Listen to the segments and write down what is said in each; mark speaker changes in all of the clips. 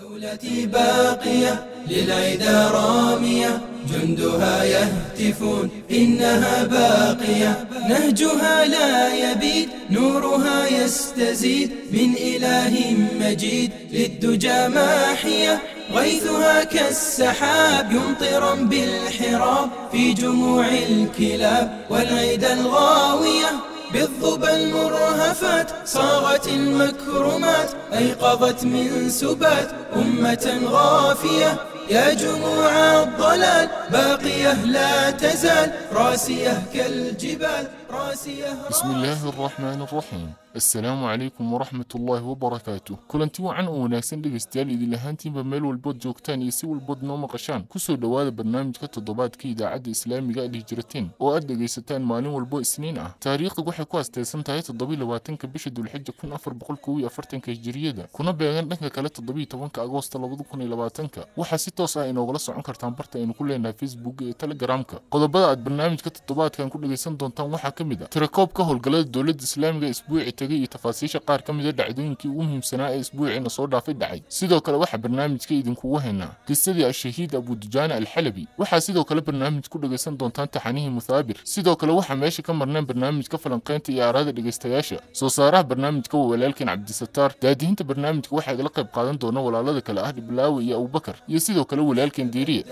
Speaker 1: دولتي باقية للعدا رامية جندها يهتفون إنها باقية. نهجها لا يبيد نورها يستزيد. من إله مجيد للدجى ماحية. غيثها كالسحاب يمطرا بالحراب. في جموع الكلاب والعيد الغاوية. بالظبى المرهفات صاغت المكرمات أيقظت من سبات أمة غافية. يا جموع الضلال باقية لا تزال راسية كالجبال.
Speaker 2: bismillaahi araxmaani araxiim assalaamu calaykum waraxmat ullaahi wabarakaatuh kulanti wacan oo wanaagsan dhegaystayaal idinlahaantiinba meel walbood joogtaan iyo si walbood noo maqashaan ku soo dhowaada barnaamijka toddobaadka idaacadda islaamiga ad hijrateen oo aad dhegaysataan maalin walbo isniin ah. Taariikhda waxay ku asteysan tahay toddobylabaatanka bisha dulxija kun afar boqol kow iyo afartanka hijiriyada kuna beegan dhanka kale toddobiyo tobanka agoosta labada kun iyo labaatanka. Waxaa si toos ah inoogala socon kartaan barta aynu ku leenahay facebooka iyo telegramka. Qodobada aad barnaamijka toddobaadkan ku dhegaysan doontaan waxaa ka mid a tirakoobka howlgallada dowladda islaamiga isbuuci iyo tafaasiisha qaar ka mida dhacdooyinkii ugu muhiimsanaa ee isbuuciina soo dhaafay dhacay sidoo kale waxaa barnaamijka idinkugu haynaa qisadii al-shahiid abudujaana alxalabi waxaa sidoo kale barnaamij ku dhegaysan doontaan taxanihii muthaabir sidoo kale waxaa meesha ka marnaan barnaamijka falanqaynta iyo aaraada dhegaystayaasha soo saaraha barnaamijka waa walaalkeen cabdisataar daadihinta barnaamijka waxaa igala qayb qaadan doona walaalada kale ah dhiblaawe iyo abubakar iyo sidoo kale walaalkeen diiriye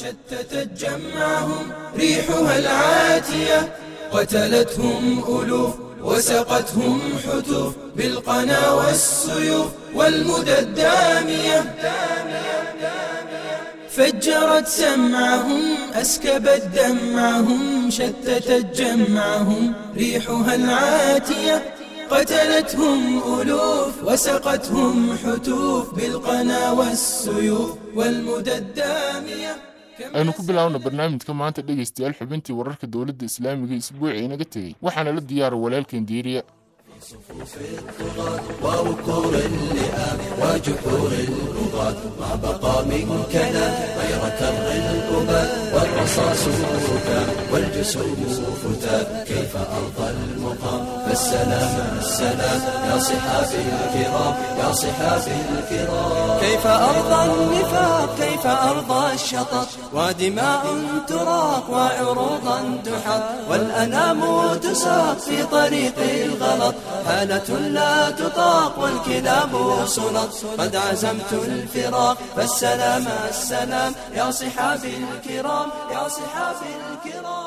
Speaker 1: شتتت جمعهم ريحها العاتية قتلتهم ألوف وسقتهم حتوف بالقنا والسيوف والمدى الدامية فجرت سمعهم أسكبت دمعهم شتتت جمعهم ريحها العاتية قتلتهم ألوف وسقتهم حتوف بالقنا والسيوف والمدى الدامية
Speaker 2: aynu ku bilaawna barnaamijka maanta dhegaystayaal xubintii wararka dowladda islaamiga isbuuci inaga tegey waxaana la diyaara walaalkeen diiriya
Speaker 1: صفوف الطغاة ووقور اللئام وجحور البغاة ما بقى من كلام غير كر الأباد والرصاص فتان والجسوم فتات كيف أرضى المقام فالسلام السلام. يا صحابي الكرام يا صحابي الكرام
Speaker 3: كيف أرضى النفاق كيف أرضى الشطط. ودماء تراق وعروضا تحط. والأنام تساق في طريق الغلط. حالة لا تطاق والكلاب سلط. قد عزمت الفراق فالسلام السلام. يا صحابي الكرام يا صحابي الكرام.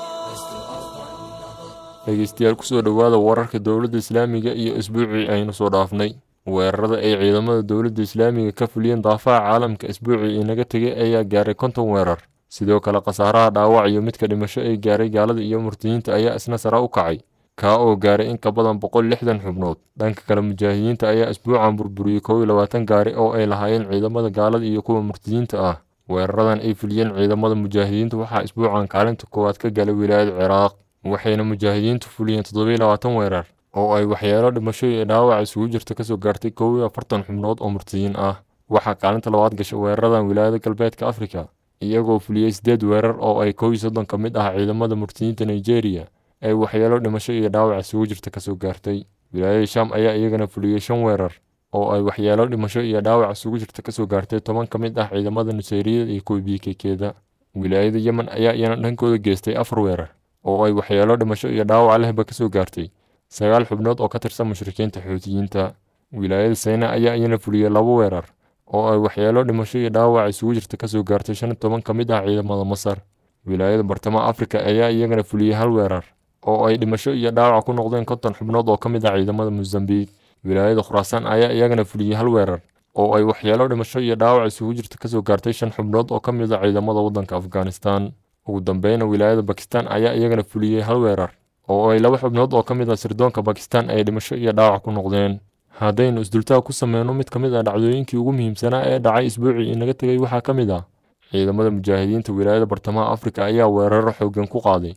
Speaker 2: Dhegaystayaal kusoo dhowaada wararka dowladda islaamiga iyo isbuucii aynu soo dhaafnay weerarada ay ciidamada dowladda islaamiga ka fuliyeen daafaha caalamka isbuucii inaga tegay ayaa gaaray konton weerar sidoo kale khasaaraha dhaawac iyo midka dhimasho ay gaaray gaalada iyo murtiyiinta ayaa isna sare u kacay kaa oo gaaray in ka badan boqol lixdan xubnood dhanka kale mujaahidiinta ayaa isbuucan burburiyey kow iyo labaatan gaari oo ay lahaayeen ciidamada gaalada iyo kuwa murtiyiinta ah weeraradan ay fuliyeen ciidamada mujaahidiinta waxaa isbuucan kaalinta koowaad ka galay wilaayada ciraaq waxayna mujaahidiintu fuliyeen toddobiyo labaatan weerar oo ay waxyeelo dhimasho iyo dhaawac isugu jirta ka soo gaartay kow iyo afartan xubnood oo murtiyiin ah. Waxaa kaalinta labaad gashay weeraradan wilaayada galbeedka afrika iyagoo fuliyey sideed weerar oo ay kow iyo soddon ka mid ah ciidamada murtiyiinta nigeria ay waxyeelo dhimasho iyo dhaawac isugu jirta ka soo gaartay. Wilaayada sham ayaa iyagana fuliyey shan weerar oo ay waxyeelo dhimasho iyo dhaawac isugu jirta ka soo gaartay toban ka mid ah ciidamada nuseyriyada iyo kuwa biikekeeda wilaayada yemen ayaa iyana dhankooda geystay afar weerar oo ay waxyeelo dhimasho iyo dhaawac lehba kasoo gaartay sagaal xubnood oo ka tirsan mushrikiinta xuutiyiinta wilaayada sayna ayaa iyana fuliyey laba weerar oo ay waxyeelo dhimasho iyo dhaawac isugu jirta kasoo gaartay shan toban ka mid ah ciidamada masar wilaayada bartamaha afrika ayaa iyagana fuliyey hal weerar oo ay dhimasho iyo dhaawac ku noqdeen konton xubnood oo ka mid ah ciidamada mosambiik wilaayada khuraasaan ayaa iyagana fuliyey hal weerar oo ay waxyeelo dhimasho iyo dhaawac isugu jirta kasoo gaartay shan xubnood oo ka mid ah ciidamada waddanka afghanistan ugu dambeyna wilaayada bakistan ayaa iyagana fuliyey hal weerar oo ay laba xubnood oo ka mid ah sirdoonka bakistan ay dhimasho iyo dhaawac ku noqdeen haddaynu isdultaag ku sameyno mid ka mid ah dhacdooyinkii ugu muhiimsanaa ee dhacay isbuucii inaga tegay waxaa ka mid ah ciidamada mujaahidiinta wilaayada bartamaha afrika ayaa weeraro xoogan ku qaaday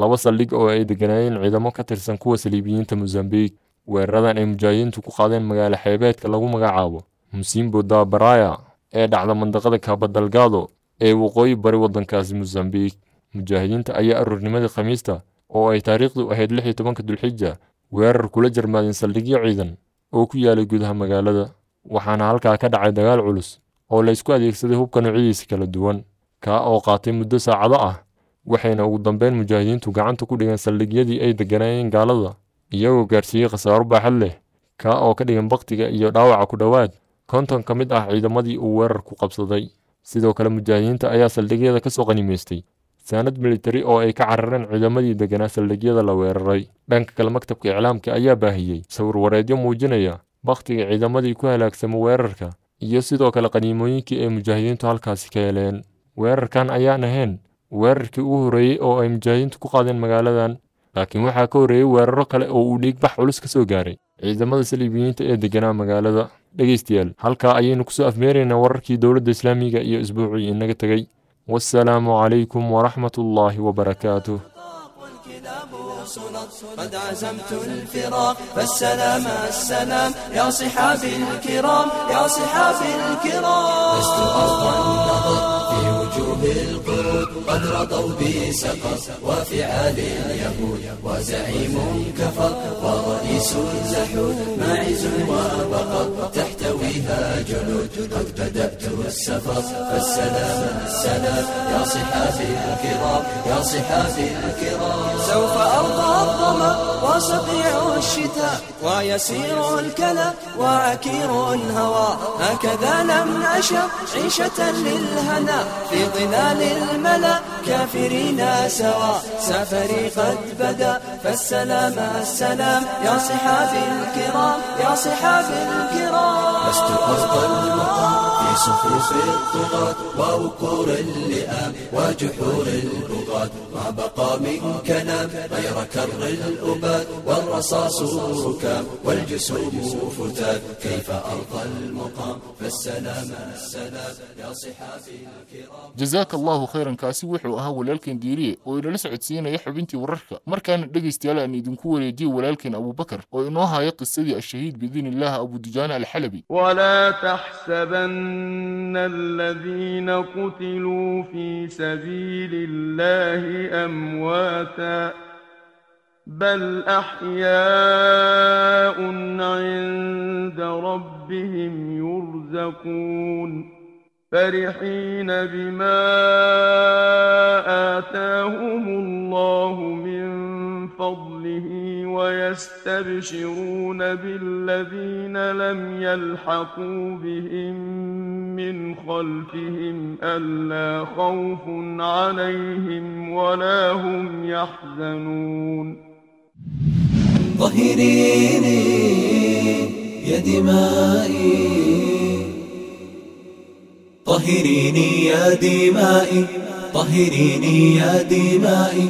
Speaker 2: laba saldhig oo ay deganaayeen ciidamo ka tirsan kuwa saliibiyiinta mosambiik weeraradan ay mujaahidiintu ku qaadeen magaalo xeebeedka lagu magacaabo musimbo da baraya ee dhacda mandaqada kabadalgado ee waqooyi bari waddankaasi mosambiik mujaahidiinta ayaa aroornimadii khamiista oo ay taariikhdu ahayd lix iyo tobanka dulxija weerar kula jarmaadeen saldhigyo ciidan oo ku yaalay gudaha magaalada waxaana halkaa ka dhacay dagaal culus oo la isku adeegsaday hubka noocyadiisa kala duwan kaa oo qaatay muddo saacado ah waxayna ugu dambeyn mujaahidiintu gacanta ku dhigeen saldhigyadii ay degganaayeen gaalada iyagoo gaarsiiyey khasaaro baaxad leh kaa oo ka dhigan bakhtiga iyo dhaawaca ku dhowaad konton ka mid ah ciidamadii uu weerarku qabsaday sidoo kale mujaahidiinta ayaa saldhigyada ka soo qanimaystay. Saanad militari oo ay ka carareen ciidamadii degganaa saldhigyada la weeraray. Dhanka kale maktabka iclaamka ayaa baahiyey sawir wareedyo muujinaya bakhtiga ciidamadii ku halaagsamay weerarka iyo sidoo kale qaniimooyinkii ay mujaahidiintu halkaasi ka heleen. Weerarkan ayaan ahayn weerarkii ugu horreeyey oo ay mujaahidiintu ku qaadeen magaaladan laakiin waxaa ka horreeyey weeraro kale oo uu dhiigbax culus ka soo gaaray. Ciidamada saliibiyiinta ee degganaa magaalada dhegaystayaal halkaa ayaynu kusoo afmeeraynaa wararkii dowladda islaamiga iyo isbuucii inaga tegey wassalaamu calaykum waraxmat ullaahi wabarakaatuh
Speaker 3: قد عزمت الفراق فالسلام السلام يا صحابي الكرام يا صحابي الكرام
Speaker 4: لست أرضى النظر في وجوه القرود قد رضوا بسقط وفعال اليهود وزعيم كفر ورئيس زحود ماعز وبقر تحتويها جنود قد بدأت السفر فالسلام السلام يا صحابي الكرام يا صحابي الكرام
Speaker 3: سوف أرضى الظما وصقيع الشتاء ويسير الكلى وعكير الهوى هكذا لم نشأ عيشة للهنا في ظلال الملا كافرين سوا. سفري قد بدا فالسلام السلام. يا صحابي الكرام يا صحابي الكرام
Speaker 4: لست أرضى المقام في صفوف الطغاة ووقور اللئام وجحور البغاة الأباد ما بقى منك نام غير كر الأباد والرصاص ركام والجسوم فتاد كيف أرضى المقام؟ فالسلام السلام يا صحابي الكرام.
Speaker 5: جزاك الله خيرا كاسي. وحو أهو للكن ديري. وإلى لسعد سينا يحب انتي وررك مر كان دقي استيالا أني دنكو وليدي ولالكن أبو بكر. وإنوها يقص سدي الشهيد بإذن الله أبو دجان الحلبي.
Speaker 6: ولا تحسبن الذين قتلوا في سبيل الله الله أمواتا بل أحياء عند ربهم يرزقون فرحين بما آتاهم الله من فضله ويستبشرون بالذين لم يلحقوا بهم من خلفهم ألا خوف عليهم ولا هم يحزنون.
Speaker 4: ظهريني يا دمائي طهريني يا دمائي طهريني يا دمائي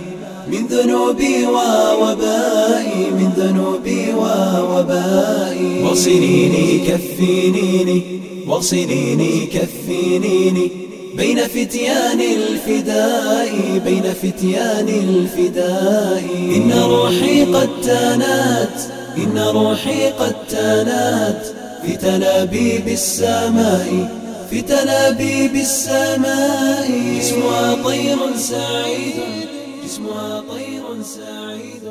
Speaker 4: من ذنوبي ووبائي من ذنوبي ووبائي. وصليني كفينيني وصليني كفينيني بين فتيان الفداء بين فتيان الفداء. إن روحي قد تانات إن روحي قد تانات في تلابيب السماء. في تلابيب السماء جسمها طير سعيد جسمها طير سعيد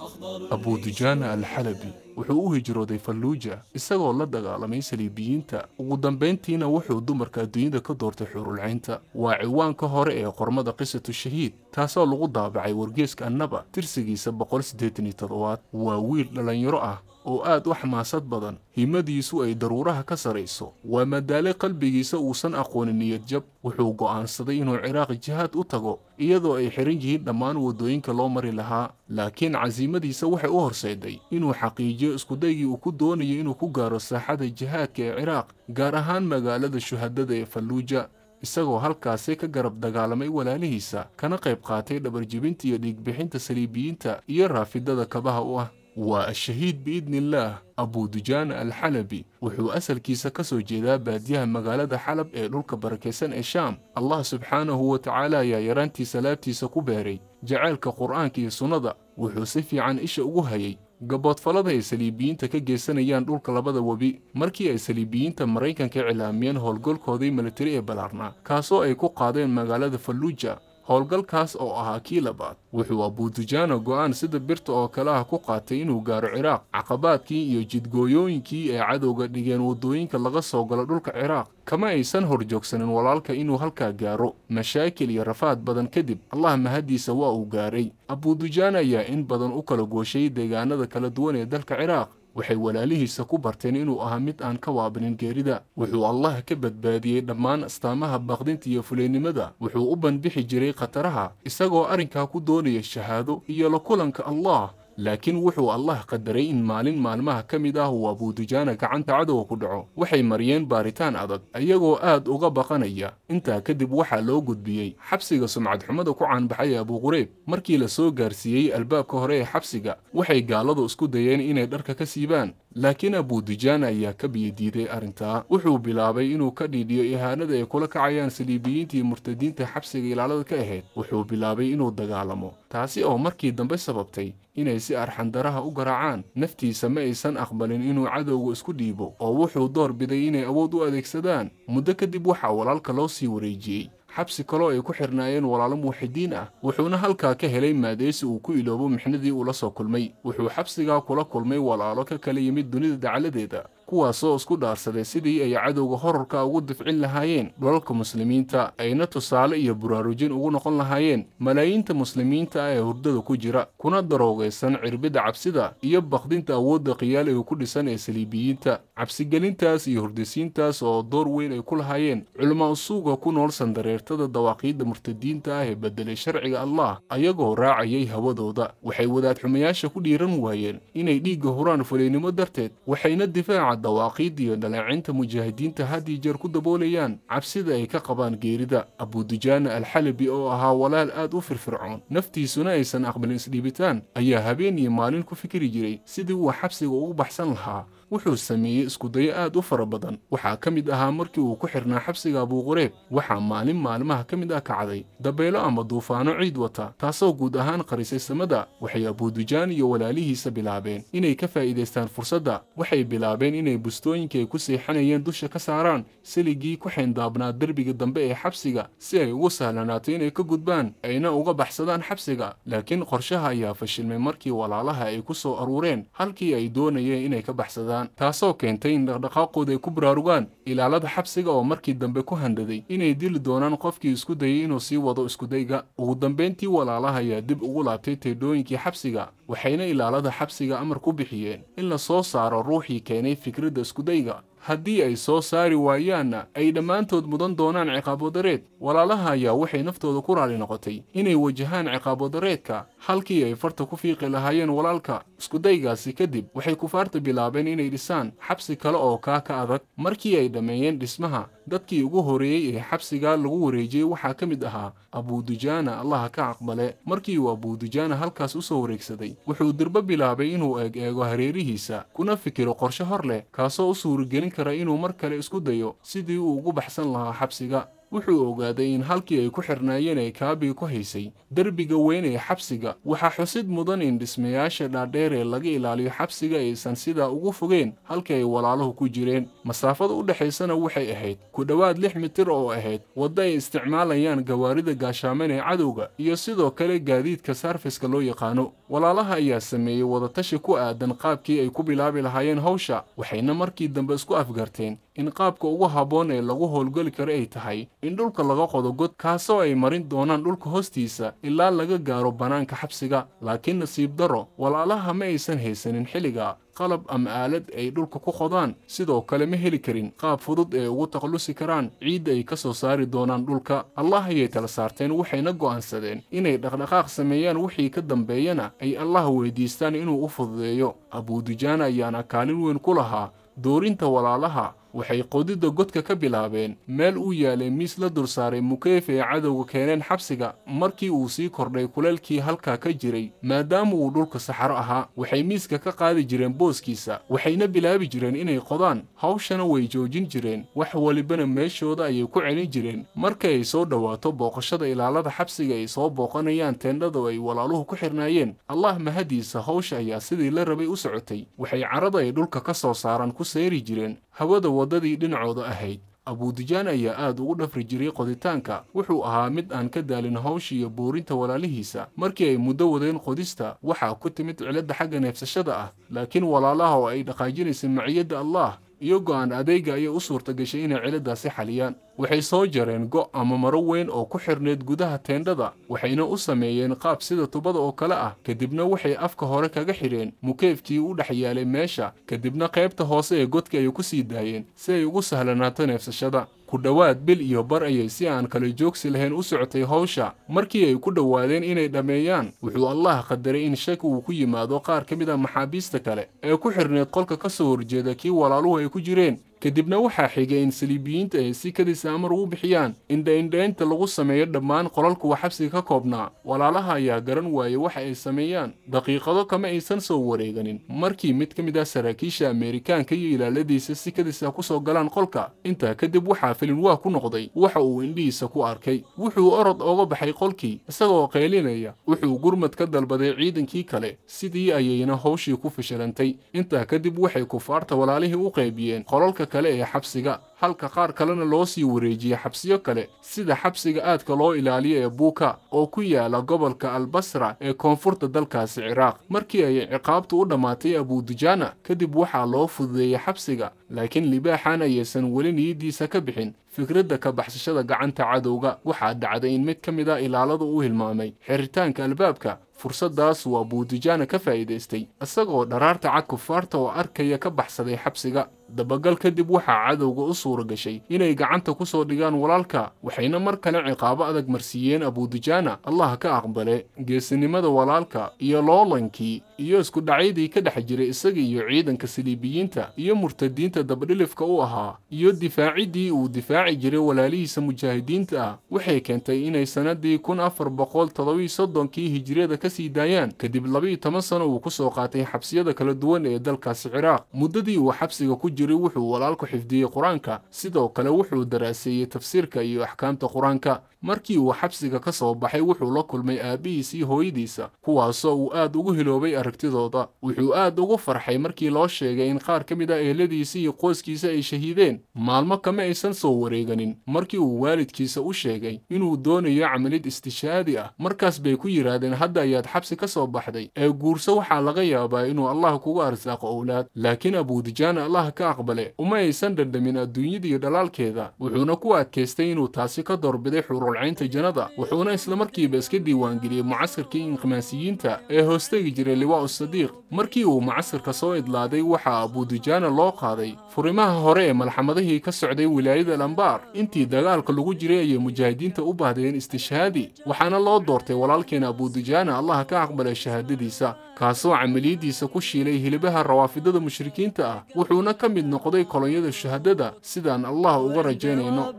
Speaker 4: أخضر
Speaker 5: abudujaana alxalabi wuxuu u hijrooday falluuja isagoo la dagaalamay saliibiyiinta ugu dambayntiina wuxuu dumarka adduunyada ka doortay xurulcaynta waa ciwaanka hore ee qormada qisatu shahiid taasoo lagu daabacay wargeeska annaba tirsigiisa boqolsideetaniyotodobaad waa wiil dhallinyaro ah oo aad u xamaasad badan himadiisu ay daruuraha ka sarayso waa madaale qalbigiisa uusan aqoonin niyad jab. Wuxuu go'aansaday inuu ciraaq jihaad u tago iyadoo ay xiran yihiin dhammaan waddooyinka loo mari lahaa. Laakiin casiimadiisa waxay u horseeday inuu xaqiijiyo iskudaygii uu ku doonayo inuu ku gaaro saaxada jihaadka ee ciraaq gaar ahaan magaalada shuhadada ee falluuja isagoo halkaasi ka garab dagaalamay walaalihiisa kana qayb qaatay dhabarjebinta iyo dhiigbixinta saliibiyiinta iyo raafidada kabaha u ah waa ashahiid biidnillaah abudujaana alxalabi wuxuu asalkiisa ka soo jeedaa baadiyaha magaalada xalab ee dhulka barakaysan ee shaam. Allah subxaanahu wa tacaala ayaa yaraantiisa laabtiisa ku beeray. Jacaylka qur'aanka iyo sunnada wuxuu si fiican isha ugu hayay. Gaboodfallada ay saliibiyiinta ka geysanayaan dhulka labada webi markii ay saliibiyiinta maraykanka cilaamiyeen howlgalkoodii militari ee ballaarnaa kaasoo ay ku qaadeen magaalada falluuja howlgalkaas oo ahaa kii labaad. Wuxuu abudujaana go'aan sida birta oo kale ah ku qaatay inuu gaaro ciraaq. Caqabaadkii iyo jidgooyooyinkii ay cadowga dhigeen waddooyinka laga soo galo dhulka ciraaq. Kama aysan horjoogsanin walaalka inuu halkaa gaaro. Mashaakil iyo rafaad badan kadib allah mahaddiisa waa uu gaaray. Abudujaana ayaa in badan u kala gooshay deegaanada kala duwan ee dalka ciraaq waxay walaalihiisa ku barteen inuu ahaa mid aan ka waabinin geerida. Wuxuu allah ka badbaadiyey dhammaan astaamaha baqdinta iyo fuleynimada wuxuu u banbixi jiray khataraha isagoo arrinkaa ku doonaya shahaado iyo la kulanka allah laakiin wuxuu allah qadaray in maalin maalmaha ka mid ah uu abudujaana gacanta cadowga ku dhaco. Waxay mariyeen baaritaan adag iyagoo aad uga baqanaya. Intaa kadib waxaa loo gudbiyey. Xabsiga sumcad xumada ku caanbaxay ee abuqureyb markii la soo gaarsiiyey albaabka hore ee xabsiga waxay gaaladu isku dayeen inay dharka ka siibaan laakiin abudujaana ayaa ka biyadiiday arrintaa. Wuxuu bilaabay inuu ka dhiidhiyo ihaanada ay kula kacayaan saliibiyiintii murtadiinta xabsiga ilaalada ka ahayd. Wuxuu bilaabay inuu dagaalamo taasi oo markii dambe sababtay inay si arxandaraha u garaacaan. Naftiisa ma aysan aqbalin inuu cadowga isku dhiibo oo wuxuu door biday inay awood u adeegsadaan. Muddo kadib waxaa walaalka loo sii wareejiyey xabsi kaloo ay ku xirnaayeen walaalo muuxidiin ah wuxuuna halkaa ka helay maadeysi uu ku iloobo mixnadii uu la soo kulmay. Wuxuu xabsigaa kula kulmay walaalo ka kala yimid dunida dacaladeeda kuwaasoo isku dhaarsaday sidii ay cadowga horarka ugu difcin lahaayeen. Dhulalka muslimiinta ayna tusaale iyo buraarujin ugu noqon lahaayeen. Malaayiinta muslimiinta ah ee hurdada ku jira kuna daroogaysan cirbidda cabsida iyo bakdinta awoodda khiyaal ee ku dhisan ee saliibiyiinta. Cabsigelintaas iyo hurdisiintaas oo door weyn ay ku lahaayeen. Culamaa usuuga ku nool sandareertada dawaaqiidda murtadiinta ah ee bedelay sharciga allah ayagoo raacayay hawadooda waxay wadaadxumayaasha ku dhiiran waayeen inay dhiigga huraan fuleynimo darteed waxayna difaaca dawaaqiidda iyo dhaleecinta mujaahidiinta had iyo jeer ku daboolayaan cabsida ay ka qabaan geerida abudujaana alxalabi oo ahaa walaal aad u firfircoon. Naftiisuna aysan aqbalin isdhiibitaan ayaa habeen iyo maalin ku fikiri jiray sidii uu xabsiga ugu baxsan lahaa wuxuu sameeyey iskudayo aad u fara badan. Waxaa ka mid ahaa markii uu ku xirnaa xabsiga abuuqureeb waxaa maalin maalmaha ka mid ah kacday dabeelo ama duufaano ciid wata taasoo guud ahaan qarisay samada waxay abudujaan iyo walaalihiisa bilaabeen. Inay ka faa'iidaystaan fursadda waxay bilaabeen inay bustooyinka ay ku seexanayeen dusha ka saaraan siligii ku xayndaabnaa derbiga dambe ee xabsiga si ay ugu sahlanaato inay ka gudbaan ayna uga baxsadaan xabsiga. Laakiin qorshaha ayaa fashilmay markii walaalaha ay ku soo aruureen halkii ay doonayeen inay ka baxsadaan taasoo keentay in dhaqdhaqaaqooda ay ku baraarugaan ilaalada xabsiga oo markii dambe ku handaday inay dili doonaan qofkii isku dayay inuu sii wado iskudayga ugu dambayntii walaalaha ayaa dib ugu laabtay teedhooyinkii xabsiga waxayna ilaalada xabsiga amar ku bixiyeen in la soo saaro ruuxii keenay fikradda iskudayga haddii ay soo saari waayaanna ay dhammaantood mudan doonaan ciqaabwadareed walaalaha ayaa waxay naftooda ku raali noqotay inay wajahaan ciqaabwadareedka halkii ay farta ku fiiqi lahaayeen walaalka iskudaygaasi kadib waxay kufaarta bilaabeen inay dhisaan xabsi kale oo kaa ka adag. Markii ay dhammeeyeen dhismaha dadkii ugu horeeyey ee xabsigaa lagu wareejiyey waxaa ka mid ahaa abudujaana allaha ka aqbale. Markii uu abudujaana halkaas u soo wareegsaday wuxuu dirbo bilaabay inuu eeg eego hareerihiisa kuna fikiro qorshe hor leh kaasoo u suuragelin kara inuu mar kale isku dayo sidii uu ugu baxsan lahaa xabsiga wuxuu ogaaday in halkii ay ku xirnaayeen ay kaabiga ku haysay. Derbiga weyn ee xabsiga waxaa xusid mudan in dhismayaasha dhaadheer ee laga ilaaliyo xabsiga aysan sidaa ugu fogeen halkii ay walaaluhu ku jireen. Masaafada u dhexaysana waxay ahayd ku dhowaad lix mitir oo ahayd. Wadda ay isticmaalayaan gawaarida gaashaaman ee cadowga iyo sidoo kale gaadiidka sarfiska loo yaqaano walaalaha ayaa sameeyey wadatashi ku aadan qaabkii ay ku bilaabi lahaayeen hawsha waxayna markii dambe isku afgarteen in qaabka ugu habboon ee lagu howlgeli karo ay tahay in dhulka laga qodo god kaasoo ay marin doonaan dhulka hoostiisa ilaa laga gaaro bannaanka xabsiga. Laakiin nasiib darro walaalaha ma aysan haysanin xilliga qalab ama aalad ay dhulka ku qodaan sidoo kale ma heli karin qaab fudud ee ugu takhallusi karaan ciidda ay ka soo saari doonaan dhulka. Allah ayay tala saarteen waxayna go'aansadeen inay dhaqdhaqaaq sameeyaan wixii ka dambeeyana ay allah weydiistaan inuu u fududeeyo. Abudujaana ayaana kaalin weyn ku lahaa doorinta walaalaha waxay qodidda godka ka bilaabeen meel uu yaalay miis la dul saaray mukeyf ee cadowga keeneen xabsiga markii uu sii kordhay kuleelkii halkaa ka jiray maadaama uu dhulka saxaro ahaa waxay miiska ka qaadi jireen booskiisa waxayna bilaabi jireen inay qodaan. Hawshana way joojin jireen wax walibana meeshooda ayay ku celin jireen. Marka ay soo dhowaato booqashada ilaalada xabsiga ay soo booqanayaan teendhada ay walaaluhu ku xirnaayeen. Allah mahadiisa hawsha ayaa sidii la rabay u socotay. Waxay carada ay dhulka ka soo saaraan ku seeri jireen hawada waddadii dhinacooda ahayd. Abudujaan ayaa aad ugu dhafri jiray qoditaanka. Wuxuu ahaa mid aan ka daalin hawsha iyo boorinta walaalihiisa. Markii ay muddo wadeen qodista waxaa ku timid cilada xagga neefsashada ah. Laakiin walaalaha oo ay dhaqaajinaysa maciyadda allah iyo go'aan adeyga ayay u suurta gashay inay ciladaasi xaliyaan waxay soo jareen go' ama maro weyn oo ku xirneyd gudaha teendhada waxayna u sameeyeen qaab sida tubada oo kale ah kadibna waxay afka hore kaga xidheen mukeefkii u dhex yaalay meesha kadibna qaybta hoose ee godka ay ku sii daayeen si ay ugu sahlanaato neefsashada. Ku dhowaad bil iyo bar ayay si aan kala joogsi lahayn u socotay hawsha. Markii ay ku dhowaadeen inay dhammeeyaan wuxuu allah qadaray in shaki uu ku yimaado qaar ka mid a maxaabiista kale ee ku xirneed qolka ka soo horjeeda kii walaaluhu ay ku jireen kadibna waxaa xigay in saliibiyiinta ay si kadis amar ugu bixiyaan indha-indhaynta lagu sameeyo dhammaan qolalkuwa xabsiga ka koobnaa. Walaalaha ayaa garan waayey waxa ay sameeyaan daqiiqado kama aysan soo wareeganin. Markii mid ka mid ah saraakiisha ameerikaanka iyo ilaaladiisa si kadisa ku soo galaan qolka intaa kadib waxaa filin waa ku noqday waxa uu indhihiisa ku arkay. Wuxuu orod ooga baxay qolkii isagoo qaylinaya wuxuu gurmad ka dalbaday ciidankii kale. Sidii ayayna hawshii ku fashilantay. Intaa kadib waxay kufaarta walaalihii u qaybiyeen qolalka kale ee xabsiga. Halka qaar kalena loo sii wareejiyey xabsiyo kale sida xabsiga aadka loo ilaaliyo ee buuka oo ku yaalla gobolka albasra ee koonfurta dalkaasi ciraaq. Markii ay ciqaabtu u dhammaatay abudujaana kadib waxaa loo fududeeyey xabsiga laakiin libaaxan ayaysan weli niyaddiisa ka bixin. Fikradda ka baxsashada gacanta cadowga waxaa dhacday in mid ka mid a ilaalada u hilmaamay. Xiritaanka albaabka fursaddaas uu abudujaana ka faa'iidaystay isagoo dharaarta cad kufaarta oo arkaya ka baxsaday xabsiga. Dabagal kadib waxaa cadowga u suura gashay inay gacanta ku soo dhigaan walaalka waxayna mar kale ciqaabo adag marsiiyeen abudujaana allah ka aqbale geesinimada walaalka iyo loolankii iyo isku dhacyadii ka dhex jiray isaga iyo ciidanka saliibiyiinta iyo murtadiinta dabadhilifka u ahaa iyo difaaciddii uu difaaci jiray walaalihiisa mujaahidiinta. Ah waxay keentay inay sannadii kun afar boqol toddobiyo soddonkii hijiriyada ka sii daayaan kadib labiiyo toban sano uu ku soo qaatay xabsiyada kala duwan ee dalkaasi ciraaq muddadii uu xabsiga ku jiray wuxuu walaalku xifdiyey qur-aanka sidoo kale wuxuu daraaseeyey tafsiirka iyo axkaamta qur-aanka markii uu xabsiga ka soo baxay wuxuu la kulmay aabbihiis iyo hooyadiisa kuwaasoo uu aad ugu hiloobay aragtidooda wuxuu aad ugu farxay markii loo sheegay in qaar ka mid ah eheladiisa iyo qoyskiisa ay shahiideen maalmo kama aysan soo wareeganin markii uu waalidkiisa u sheegay inuu doonayo camalid istishaadi ah markaas bay ku yidhaahdeen hadda ayaad xabsi ka soo baxday ee guurso waxaa laga yaabaa inuu allah kugu arsaaqo owlaad. Laakiin abuudijaana allah ka aqbale uma aysan dhandhamin adduunyadiiyo dhalaalkeeda. Wuxuuna ku adkaystay inuu taasi ka doorbiday xurulcaynta jannada wuxuuna islamarkiiba iska diiwaangeliyey mucaskarkii inqimaasiyiinta ee hoostegi jiray liwaa'u sadiiq markii uu mucaskarka soo idlaaday waxaa abuudijaana loo qaaday furimaha hore ee malxamadihii ka socday wilaayada lambaar. Intii dagaalka lagu jiray ayay mujaahidiinta u baahdeen istishhaadi waxaana loo doortay walaalkeena abuudijaana الله كأقبل الشهادة ديسا كاسو عملية ديسا كشيلي هلبها الروافدة دا مشركين تا وحونا كم من نقضي كولونية دا الشهادة دا سيدان
Speaker 7: الله أغرى جانينا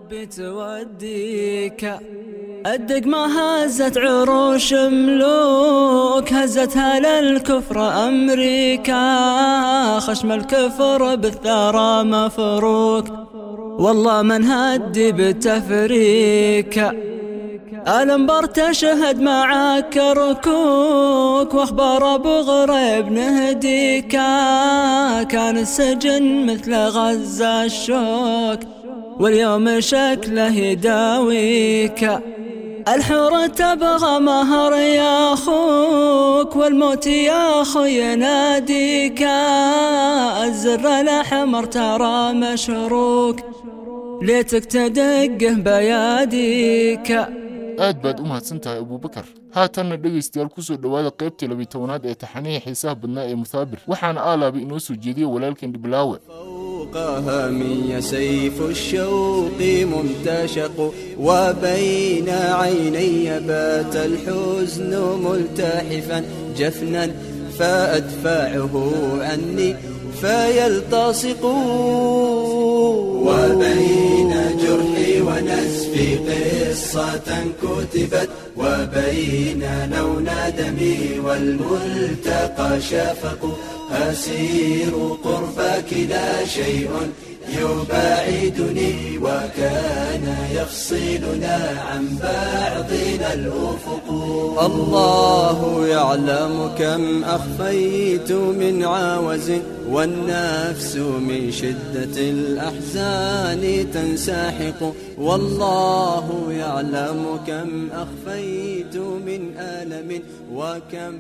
Speaker 7: أدق ما هزت عروش ملوك هزتها للكفر أمريكا خشم الكفر بالثارة مفروك. والله من هدي بتفريكا الانبار تشهد معك ركوك وأخبار أبو غريب نهديكا كان السجن مثل غزة الشوك واليوم شكله يداويك. الحورة تبغى مهر يا أخوك والموت يا أخوي يناديك. الزر الأحمر ترى مشروك ليتك تدقه بياديك.
Speaker 5: Aad baad u mahadsantahay abuubakar haatanna dhegaystayaal kusoo dhowaada qaybtii labiyi tobanaad ee taxanihii xiisaha badnaa ee muhaabir waxaana aalaaba inoo soo jeediya walaalkan dhiblaawe
Speaker 3: فوقها من سيف الشوق ممتشق وبين عيني بات الحزن ملتحفا جفنا فأدفعه عني فيلتصق كتبت وبين لون دمي والملتقى شفق أسير قربك لا شيء يباعدني وكان يفصلنا عن بعضنا الأفق.
Speaker 8: الله يعلم كم أخفيت من عاوز والنفس من شدة الأحزان تنساحق. والله يعلم كم أخفيت من ألم وكم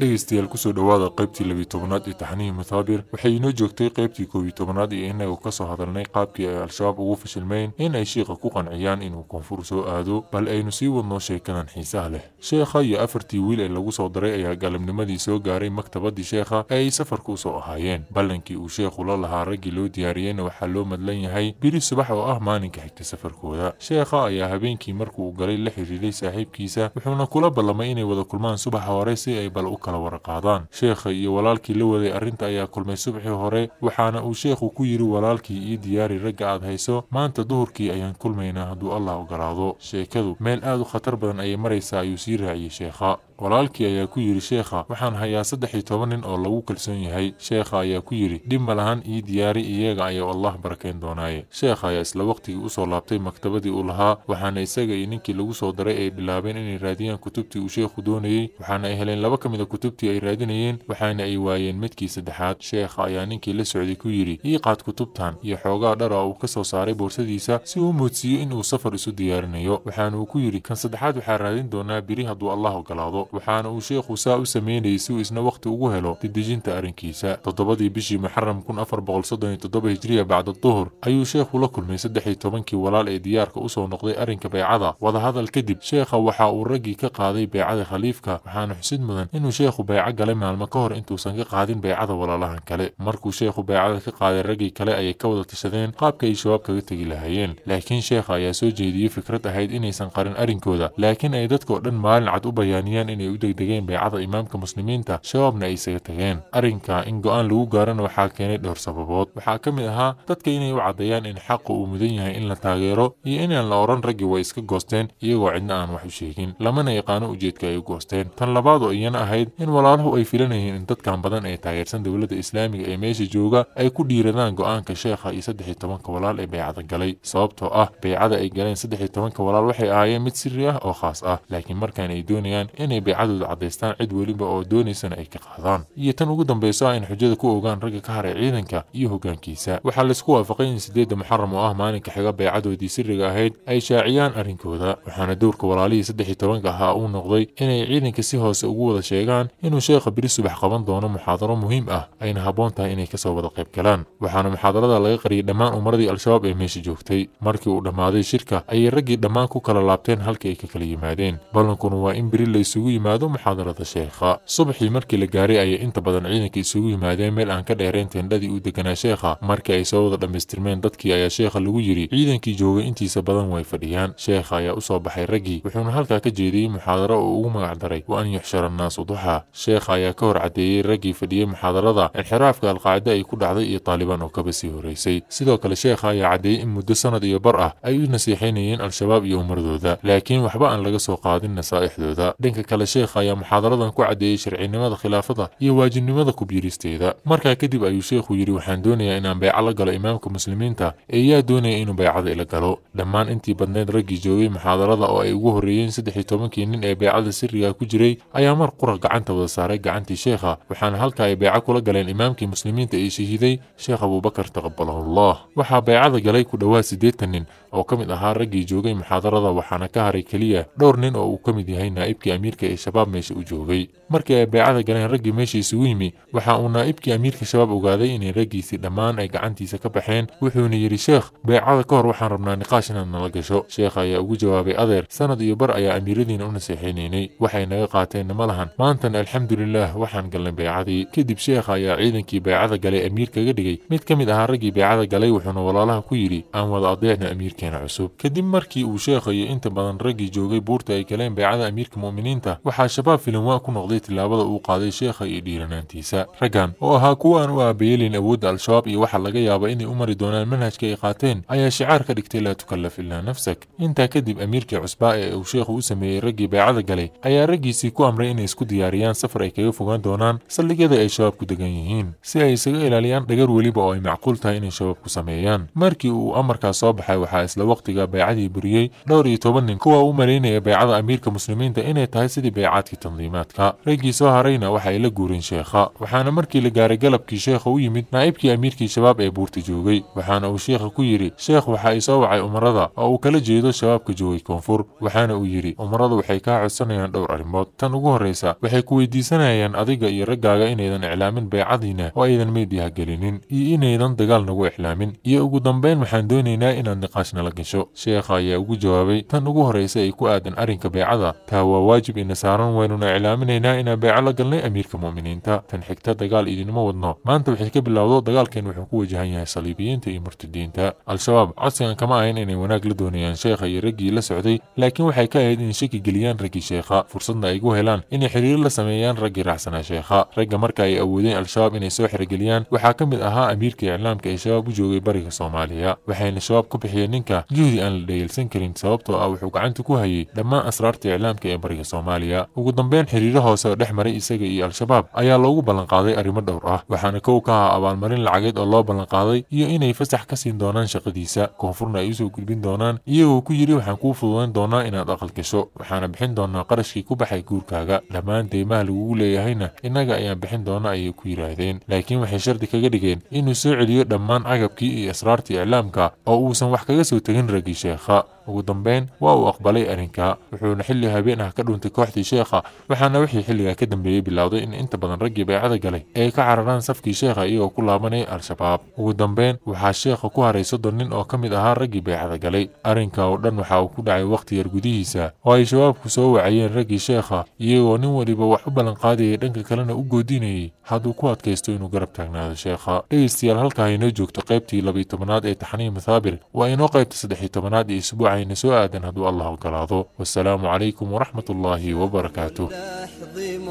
Speaker 9: dhegaystayaal ku soo dhowaada qaybtii labiyi tobanaad ee taxnihii mathaabir waxay inoo joogtay qaybtii koobiyi tobanaad iyo inagu ka soo hadalnay qaabkii ay al-shabaab ugu fashilmeen in ay shiikha ku qanciyaan inuu koonfur soo aado bal aynu sii wadno sheekadan xiisaha leh. Sheekha iyo afartii wiil ee lagu soo daray ayaa galabnimadii soo gaaray maktabadii sheekha ee ay safarka u soo ahaayeen. Ballankii uu sheekhu la lahaa raggii loo diyaariyeyna waxaa loo madlan yahay biri subax oo ah maalinka xigta safarkooda. Sheekha ayaa habeenkii markuu galay la xiriiray saaxiibkiisa wuxuuna kula ballamay inay wada kulmaan subaxa hore si ay bal u kala waraqaadaan sheekha iyo walaalkii la waday arrinta ayaa kulmay subaxii hore waxaana uu sheekhu ku yidhi walaalkii ii diyaari ragga aad hayso maanta duhurkii ayaan kulmaynaa hadduu allah ogolaado sheekadu meel aad u khatar badan ayay maraysaa ayuu sii raaciyey sheekha walaalkii ayaa ku yidhi sheekha waxaan hayaa saddex iyo toban nin oo lagu kalsoon yahay sheekha ayaa ku yidhi dhib ma lahan ii diyaari iyaga ayaa allah barakayn doonaaye sheekha ayaa isla waqtigii usoo laabtay maktabadii uu lahaa waxaana isaga iyo ninkii lagu soo daray ay bilaabeen inay raadiyaan kutubtii uu sheekhu doonayey waxaana ay heleen laba ka mid kutubtii ay raadinayeen waxaana ay waayeen midkii saddexaad sheekha ayaa ninkii la socday ku yidhi ii qaad kutubtan iyo xoogaa dhara uu ka soo saaray boorsadiisa si uu moodsiiyo inuu safar isu diyaarinayo waxaana uu ku yidhi kan saddexaad waxaa raadin doonaa biri hadduu allah ogolaado وحان أو شيخ وسا أو سمين يسو إسنا وقت أو هلو تدجين تارين كيسا تضبادي بشي محرم كون أفر بغل صدني تضبه هجرية بعد الظهر. أيو شيخ لكل من سدحي تومنكي ولا الايديار كأسو نقضي ارين كبيعادة وذا هذا الكذب شيخ وحا أو رقي كقاضي بيعادة خليفك. وحان حسين مدن إنو شيخ بيعاق لما المكهر إنتو سنقق هذين بيعادة ولا لهن كالي مركو شيخ بيعادة كقاضي رقي كالي أي كودة تشدين قابك أي شباب كتقي لهايين لكن شيخ يا سو جيدي فكرة هيد إني سنقرن ارين كودة لكن اي داتكو لن مال عد بيانيان inay u degdegeen baycada imaamka muslimiinta shabaabna ay isaga tageen. Arrinka in go'aan lagu gaarana waxaa keenay dhowr sababood. Waxaa ka mid ahaa dadka inay u caddeeyaan in xaqu uu mudan yahay in la taageero iyo inaan la odhan raggii way iska goosteen iyagoo cidna aan wax u sheegin. Lamana yaqaano ujeedka ay u goosteen. Tan labaad oo iyana ahayd in walaaluhu ay filanayeen in dadkan badan ee taageersan dowladda islaamiga ee meesha jooga ay ku dhiiradaan go'aanka sheekha iyo saddex iyo tobanka walaal ee baycada galay. Sababtoo ah baycada ay galeen saddex iyo tobanka walaal waxay ahaayeen mid sirri ah oo khaas ah laakiin markaan ay doonayaan inay baycadooda caddaystaan cid weliba oo doonaysana ay ka qaadaan. Iyo tan ugu dambayso ah in xujada ku ogaan ragga ka haray ciidanka iyo hoggaankiisa waxaa la isku waafaqay in sideedda muxaram oo ah maalinka xiga baycadoodii sirriga ahayd ay shaaciyaan arrinkooda waxaana dowrka walaalihii saddex iyo tobanka ahaa uu noqday inay ciidanka si hoose ugu wada sheegaan inuu sheekha beri subax qaban doono muxaadaro muhiim ah ayna habboon tahay inay ka soo wada qayb galaan. Waxaana muxaadarada laga qariyay dhammaan umaradii al-shabaab ee meesha joogtay. Markii uu dhammaaday shirka ayay raggii dhammaan ku kala laabteen halkii ay ka kala yimaadeen. Ballankuna waa in beri la isugu yimaado muxaadarada sheekha subaxii markii la gaaray ayay inta badan ciidanka isugu yimaadeen meel aan ka dheerayn teendhadii uu deganaa sheekha markii ay soo wada dhammaystirmeen dadkii ayaa sheekha lagu yidhi ciidankii joogay intiisa badan way fadhiyaan sheekha ayaa usoo baxay raggii wuxuuna halkaa ka jeediyey muxaadaro oo ugu magac daray wa an yuxshara annaasu duxaa sheekha ayaa ka hor caddeeyey raggii fadhiyey muxaadarada inxiraafka alqaacida ay ku dhacday iyo taalibaan oo kaba sii horeysay sidoo kale sheekha ayaa caddeeyey in muddo sanad iyo bar ah ay u nasiixaynayeen al-shabaab iyo umaradooda laakiin waxba aan laga soo qaadin nasaa'ixdooda dhanka kale sheekha ayaa muxaadaradan ku caddeeyey sharcinimada khilaafada iyo waajibnimada kubyiiristeeda markaa kadib ayuu sheekhu yidhi waxaan doonayaa inaan bayco la galo imaamka muslimiinta ee yaa doonaya inuu baycada ila galo dhammaan intii badneed raggii joogay muxaadarada oo ay ugu horreeyeen saddex iyo tobankii nin ee baycada sirriga ku jiray ayaa mar qura gacanta wada saaray gacantii sheekha waxaana halka ay bayco kula galeen imaamkii muslimiinta ee shahiiday sheekh abuubakar taqabalahullah waxaa baycada galay ku dhowaad siddeetan nin oo ka mid ahaa raggii joogay muxaadarada waxaana ka haray keliya dhowr nin oo uu ka mid yahay naa'ibkii amiirka ee shabaab meesha u joogay. Markii ay baycada galeen raggii meesha isugu yimi waxa uu naa'ibkii amiirka shabaab ogaaday inay raggiisii dhammaan ay gacantiisa ka baxeen. Wuxuuna yidhi sheekh baycada ka hor waxaan rabnaa niqaash inaad nala gasho. Sheekh ayaa ugu jawaabay adeer sanad iyo bar ayaa amiiradiina u naseexaynaynay waxay naga qaateenna ma lahan maantana alxamdulilaah waxaan galnay baycadii kadib sheekha ayaa ciidankii baycada galay amiir kaga dhigay. Mid ka mid ahaa raggii baycada galay wuxuuna walaalaha ku yidhi aan wada adeecna amiirkeena cusub. Kadib markii uu sheekha iyo inta badan raggii joogay buurta ay galeen baycada amiirka mu'miniinta waxaa shabaab filanwaa ku noqday tillaabada uu qaaday sheekha iyo dhiiranaantiisa raggan oo ahaa kuwa aan u aabayeelin awoodda al-shabaab iyo waxaa laga yaaba inay u mari doonaan manhajka ay qaateen ayaa shicaar ka dhigtay laa tukallaf ilaa nafsak intaa kadib amiirkii cusbaa ee uu sheekhu u sameeyey raggii baycada galay ayaa raggiisii ku amray inay isku diyaariyaan safar ay kaga fogaan doonaan saldhigyada ay shabaab ku degan yihiin si ay isaga ilaaliyaan dhagar weliba oo ay macquul tahay inay shabaab ku sameeyaan markii uu amarkaas soo baxay waxaa isla waqtiga baycadii buriyey dhowr iyo toban nin kuwa u malaynaya baycada amiirka muslimiinta inay tahay sidii baycaadkii tandiimaadka raggii soo harayna waxa ay la guureen sheekha waxaana markii la gaaray galabkii sheekha u yimid naa'ibkii amiirkii shabaab ee buurta joogay waxaana uu sheekha ku yidhi sheekh waxa ay soo wacay umarada oo uu kala jeedo shabaabka joogay koonfur. Waxaana uu yidhi umaradu waxay kaa codsanayaan dhowr arrimood. Tan ugu horraysa waxay ku weydiisanayaan adiga iyo raggaaga inaydan iclaamin baycadiina oo aydan meediyaha gelinin iyo inaydan dagaal nagu iclaamin. Iyo ugu dambayn waxaan doonaynaa inaad niqaash nala gasho. Sheekha ayaa ugu jawaabay tan ugu horraysa ay ku aadan arrinka baycada taa waa waajib ina نسارن وينو إعلام هنا إنا بيعلق لنا أمير كمؤمنين تا تنحكتا دقال إيدينا ما ودنا ما أنت بحكي بالله دقال كانوا حكوا جهان يا صليبيين تا مرتدين تا. الشباب عصيان كما عين إني وناك لدوني أن شيخ يرقي لسعودي لكن وحكا هيد إن شيكي قليان رقي شيخا. فرصدنا إيقو هلان إني حرير لسميان رقي رحسنا شيخا. رقا مركا يأودين الشباب إني سوح رقليان وحاكم بالأها أمير كإعلام كأي شباب وجوغي بريغ صوماليا. وحين الشباب كبحيانين كا جهدي أن ليل سنكرين سببتو أو حكو عن تكوهي لما أسرار تإعلام كأي بريغ صوماليا. Ugu dambeyn xiriiro hoose oo dhex maray isaga iyo al-shabaab ayaa loogu ballanqaaday arrimo dhowr ah waxaana kow ka ahaa abaalmarin lacageed oo loo ballanqaaday iyo inay fasax ka siin doonaan shaqadiisa. Koonfurna ay u soo gudbin doonaan iyagoo ku yidhi waxaan kuu fududayn doonaa inaad aqal gasho waxaana bixin doonaa qarashkii ku baxay guurkaaga. Dhammaan deymaha lagugu leeyahayna innaga ayaan bixin doona ayay ku yidhaahdeen. Laakiin waxay shardi kaga dhigeen inuu soo celiyo dhammaan cagabkii iyo asraartii iclaamka oo uusan wax kaga soo tegin raggii sheekha ugu dambeyn waa uu aqbalay arrinka wuxuuna xilli habeen ah ka dhuuntay kooxdii sheekha waxaana wixii xilligaa ka dambeeyey bilowday in inta badan raggii baycada galay ay ka cararaan safkii sheekha iyagoo ku laabanaya al-shabaab. Ugu dambeyn waxaa sheekha ku haray soddon nin oo ka mid ahaa raggii baycada galay. Arrinka oo dhan waxa uu ku dhacay wakhti yar gudihiisa oo ay shabaabku soo wacayeen raggii sheekha iyagoo nin waliba wax u ballanqaadayay dhanka kalena u goodinayay hadduu ku adkaysto inuu garab taagnaado sheekha. Dhegaystayaal halkaa inoo joogto qaybtii labiyi tobanaad ee taxniim mathaabir waa inoo qaybta saddex-iyo tobanaad iyo isbuucayna soo aadan hadduu allah ogolaado wasalaamu calaykum waraxmat ullaahi wabarakaatuh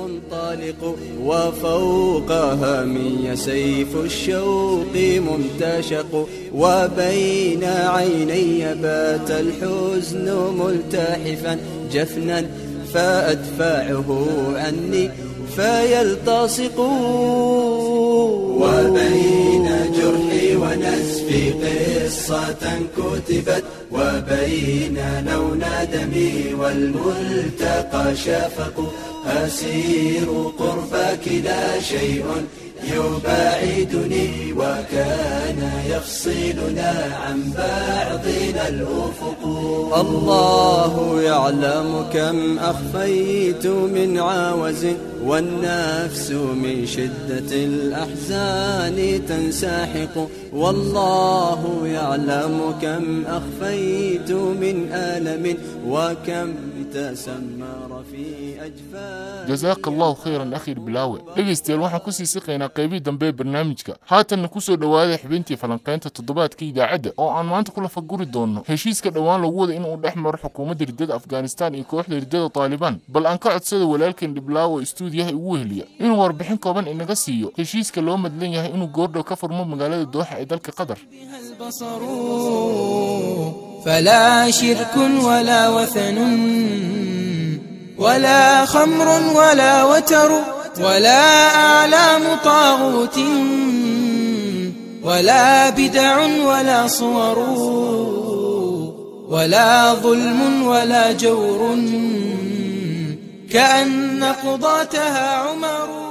Speaker 8: منطلق وفوقها من سيف الشوق ممتشق وبين عيني بات الحزن ملتحفا. جفنا فأدفعه عني فيلتصق.
Speaker 3: وبين جرحي ونسفي قصة كتبت وبين لون دمي والملتقى شفق أسير قربك لا شيء يباعدني وكان يفصلنا عن بعضنا الأفق.
Speaker 8: الله يعلم كم أخفيت من عاوز والنفس من شدة الأحزان تنساحق. والله يعلم كم أخفيت من ألم وكم
Speaker 5: jasaaka allahu khayran akhi bilaawe dhegaystayaal waxaan ku sii siqaynaa qaybihii dambe ee barnaamijka. haatanna ku soo dhowaada xubintii falanqaynta toddobaadka idaacadda oo aan maanta ku lafaguri doonno heshiiska dhowaan lagu wada inuu dhex maro xukuumadda riddada afghanistan iyo kooxda riddada taalibaan bal aan ka codsada walaalkeen dhiblaawo stuudiyaha igu weheliya. inuu warbixin kooban inaga siiyo. heshiiska loo madlan yahay inuu goordhow ka furmo magaalada dooxa ee dalka qatar.
Speaker 1: فلا شرك ولا وثن ولا خمر ولا وتر ولا أعلام طاغوت ولا بدع ولا صور ولا ظلم ولا جور كأن قضاتها عمر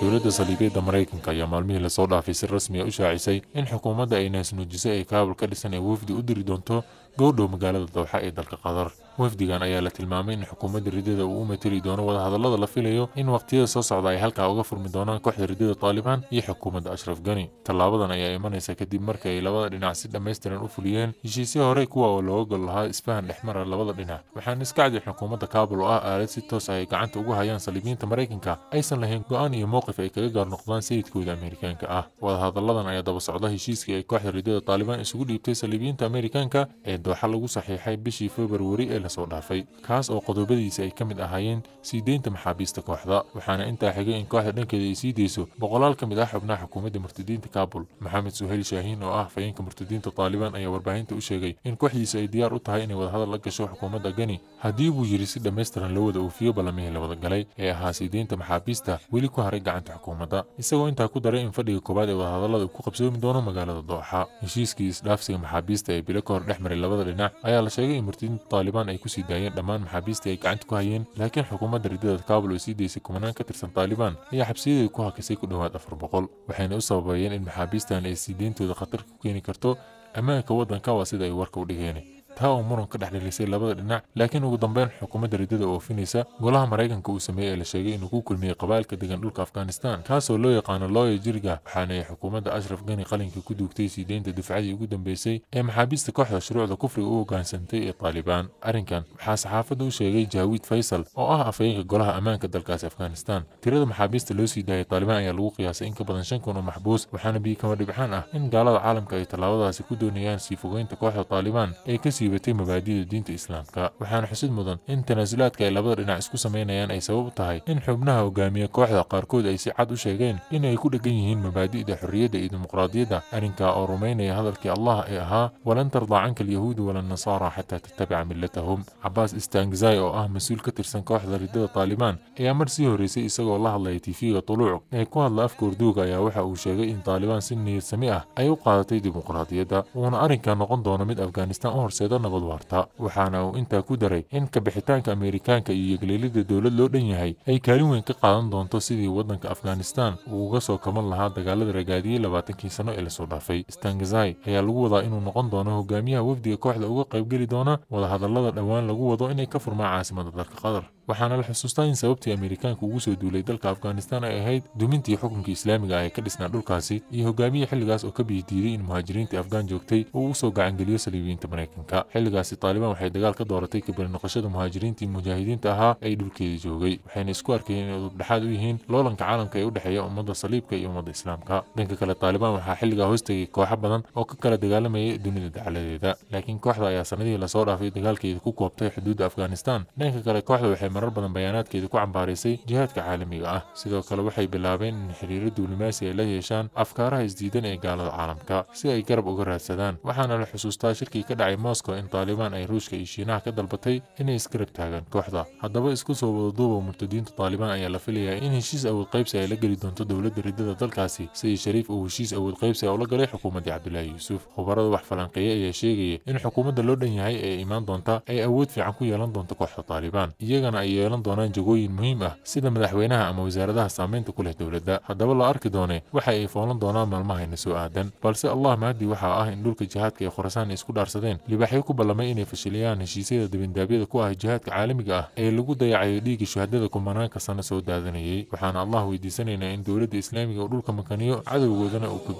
Speaker 9: dowladda saliibiyadda maraykanka ayaa maalmihii la soo dhaafay si rasmi a u shaacisay in xukuumadda ay naasnuujisay ay kaabul ka dhisan ee wafdi u diri doonto goordhow magaalada dowxa ee dalka qatar wafdigan ayaa la tilmaamay in xukuumadda riddada uu u mateli doono wadahadallada la filayo in waqtiyada soo socda ay halkaa uga furmi doonaan kooxda riddada taalibaan iyo xukuumadda ashraf gani tallaabadan ayaa imanaysa kadib markii ay labada dhinac si dhammaystiran u fuliyeen heshiisyo hore kuwa oo looga gol lahaa isfahan dhexmara labada dhinac. Waxaana iska cadi xukuumadda kaabul oo ah aalad si toos ah ay gacanta ugu hayaan saliibiyiinta maraykanka aysan lahayn go'aan iyo mowqif ay kaga gaar noqdaan sayidkooda ameerikaanka ah. Wadahadalladan ayaa daba socda heshiiskii ay kooxda riddada taalibaan isugu dhiibtay saliibiyiinta ameerikaanka ee dooxa lagu saxiixay bishii februari ee la soo dhaafay kaas oo qodobadiisa ay ka mid ahaayeen sii deynta maxaabiista kooxda waxaana intaa xigay in kooxda dhankeeda ay sii deyso boqolaal ka mid ah xubnaha xukuumadda murtadiinta kaabul maxamed suhayl shaahiin oo ah afhayeenka murtadiinta taalibaan ayaa warbaahinta u sheegay in kooxdiisa ay diyaar u tahay inay wadahadal la gasho xukuumadda gani. Haddii buu yidhi si dhammaystiran loo wada oofiyo ballamihii la wada ee ahaa sii deynta maxaabiista weli ku haray gacanta xukuumadda. Isagoo intaa ku daray in fadhiga koowaad ee wadahadallada uu ku qabsoomi doono magaalada dooxa. Heshiiskii isdhaafsiga maxaabiista ee bilo ka hor dhex maray labada dhinac ayaa la sheegay in murtadiinta taalibaan ay ku sii daayeen dhammaan maxaabiistii ay gacanta ku hayeen laakiin xukuumadda riddada kaabul oo sii daysay kumanaan ka tirsan taalibaan ayaa xabsiyadeeda ku hakisay ku dhowaad afar boqol waxayna u sababayeen in maxaabiistan ay sii deyntooda khatar ku keeni karto ammaanka waddanka waa sida ay warka u dhigeen taa oo muran ka dhex dhilisay labada dhinac laakiin ugu dambeyn xukuumadda riddada oofinaysa golaha maraykanka uu sameeyey ee la sheegay inuu ku kulmiyey qabaa'ilka degan dhulka afghanistan kaasoo loo yaqaano looya jirga waxaana ay xukuumadda ashraf gani qalinka ku duugtay sii deynta dufcadii ugu dambeysay ee maxaabiista kooxda shuruucda kufriga u hoggaansantay ee taalibaan arrinkan waxaa saxaafadda u sheegay jaawiid faysal oo ah afhayeenka golaha ammaanka dalkaasi afghanistan. Tirada maxaabiista loo sii daayay taalibaan ayaa lagu qiyaasay in ka badan shan kun oo maxbuus waxaana biyo kama dhibxaan ah in gaalada caalamka ay tallaabadaasi ku doonayaan sii fogeynta kooxda taalibaan ee ka siibatay mabaadida diinta islaamka waxaana xusid mudan in tanaasulaadka ay labada dhinac isku samaynayaan ay sabab u tahay in xubnaha hogaamiya kooxda qaarkood ay si cad u sheegeen in ay ku dhegan yihiin mabaadi'da xorriyadda iyo dimuqraadiyadda arrinkaa oo rumaynaya hadalkii allah ee ahaa walan tardaa canka alyahuudu walannasaara xataa tattabica millatahum cabaas istangzai oo ah mas-uul ka tirsan kooxda riddada taalibaan ayaa mar sii horreysay isagoo la hadlaya tifiga tuluuc ee ku hadla afka urduuga ayaa waxa uu sheegay in taalibaan si niyad sami ah ay u qaadatay dimuqraadiyadda uuna arrinkaa noqon doono mid afghanistan u horseeda nabad waarta. Waxaana uu intaa ku daray in kabixitaanka ameerikaanka iyo yegleelida dowlad loo dhan yahay ay kaalin weyn ka qaadan doonto sidii waddanka afghanistan. Uu uga soo kaban lahaa dagaalada ragaadiyey labaatankii sano ee la soo dhaafay. Stangazai ayaa lagu wadaa inuu noqon doono hogaamiyaha wafdiga kooxda uga qaybgeli doona wadahadallada dhowaan lagu wado inay ka furmaan caasimada dalka qatar waxaana la xusuustaa in sababtii ameerikaanka ugu soo duulay dalka afghanistan ay ahayd dumintii xukunkii islaamiga ah ee ka dhisnaa dhulkaasi iyo hogaamiye xilligaas oo ka biidiiday in muhaajiriintii afghaan joogtay uu u soo gacangeliyo saliibiyiinta maraykanka xilligaasi taalibaan waxay dagaal ka dooratay kabari noqoshada muhaajiriintii mujaahidiinta ahaa ay dhulkeeda joogay waxayna isku arkayeen inay udubdhexaad u yihiin loolanka caalamka ee u dhexeeya ummadda saliibka iyo ummadda islaamka. Dhanka kale taalibaan waxaa xilligaa hoostagay kooxo badan oo ka kala dagaalamayay dunida dacaladeeda laakiin kooxda ayaa sanadihii la soo dhaafay dagaalkeeda ku koobtay xuduudda afghanistan. Dhanka kale kooxda waxay marar badan bayaanaadkeeda ku cambaaraysay jihaadka caalamiga ah. Sidoo kale waxay bilaabeen in xiriiro diblomaasi ay la yeeshaan afkaaraha isdiidan ee gaalada caalamka si ay garab uga raadsadaan. Waxaana la xusuustaa shirkii ka dhacay moscow in taalibaan ay ruushka iyo shiinaha ka dalbatay inay isgarab taagaan kooxda. Haddaba isku soo wadaduuba murtadiinta taalibaan ayaa la filayaa in heshiis awood qaybsi ay la geli doonto dowladda riddada dalkaasi sidii shariif uu heshiis awood qaybsi a ula galay xukuumaddii cabdulaahi yuusuf. Khubarada wax falanqeeya ayaa sheegaya in xukuumadda loo dhan yahay ee imaan doonta ay awood fiican ku yeelan doonto kooxda taalibaan iyagana يلان دونان جوجين مهمة سيدا مدحوينها أما وزارة ده سامين تقوله دولة ده هذا والله أرك دوني وحي فلان دونا من المه نسوا آدم بس الله ما دي وحى آه إن دولك جهات كي خراسان يسكو درسدين اللي بحيكو بلا ما إني فشليان هشي سيدا دبن دابي دكو آه جهات جاه أي لجو ده يعيدي كي شهادة دكو منان كسنة سو دادني وحنا الله ويدي إن دولة إسلامي ودولك مكانيو عدو وزنا أوكي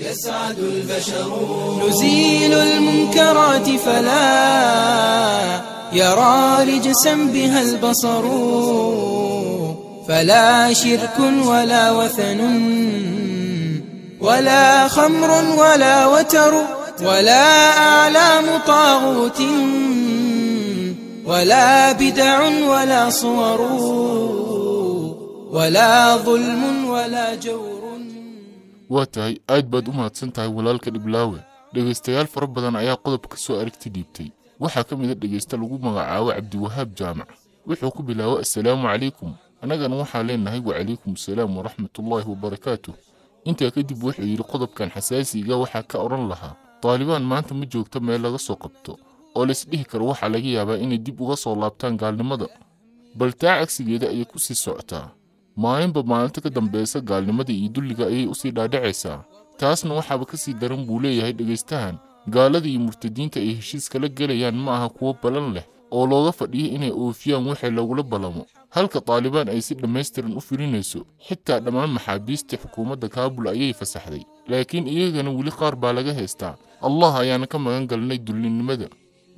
Speaker 3: يسعد البشر.
Speaker 1: نزيل المنكرات فلا يرى رجسا بها البصر. فلا شرك ولا وثن ولا خمر ولا وتر ولا أعلام طاغوت ولا بدع ولا صور ولا ظلم ولا جور.
Speaker 10: Waa tahay aad baad u mahadsan tahay walaalka dhiblaawe dhegaystayaal fara badan ayaa qodobka soo aragti dhiibtay. Waxaa ka mid a dhegaysta lagu magacaabo cabdiwahaab jaamac. Wuxuu ku bilaabo assalaamu calaykum. Annagana waxaa leenahay wacalaykum asalaam waraxmatullaahi wabarakaatu intaa kadib wuxuu yidhi qodobkan xasaasiga waxaa ka odhan lahaa taalibaan maanta ma joogto meel laga soo qabto oo laysdhihi karo waxaa laga yaabaa inay dib uga soo laabtaan gaalnimada. Bal taa cagsigeeda ayay ku sii socotaa maalinba maalinta ka dambaysa gaalnimada iyo dulliga ayay u sii dhaadhacaysaa taasna waxaaba ka sii daran buu leeyahay dhegaystahan. Gaalada iyo murtadiinta ay heshiis kala gelayaan ma aha kuwo ballan leh oo looga fadhiyo inay oofiyaan wixii lagula ballamo halka taalibaan ay si dhammaystiran u filinayso xitaa dhammaan maxaabiistii xukuumadda kaabul ayay fasaxday. Laakiin iyagana weli qaar baa laga haystaa. Allah ayaana ka magan galnay dullinnimada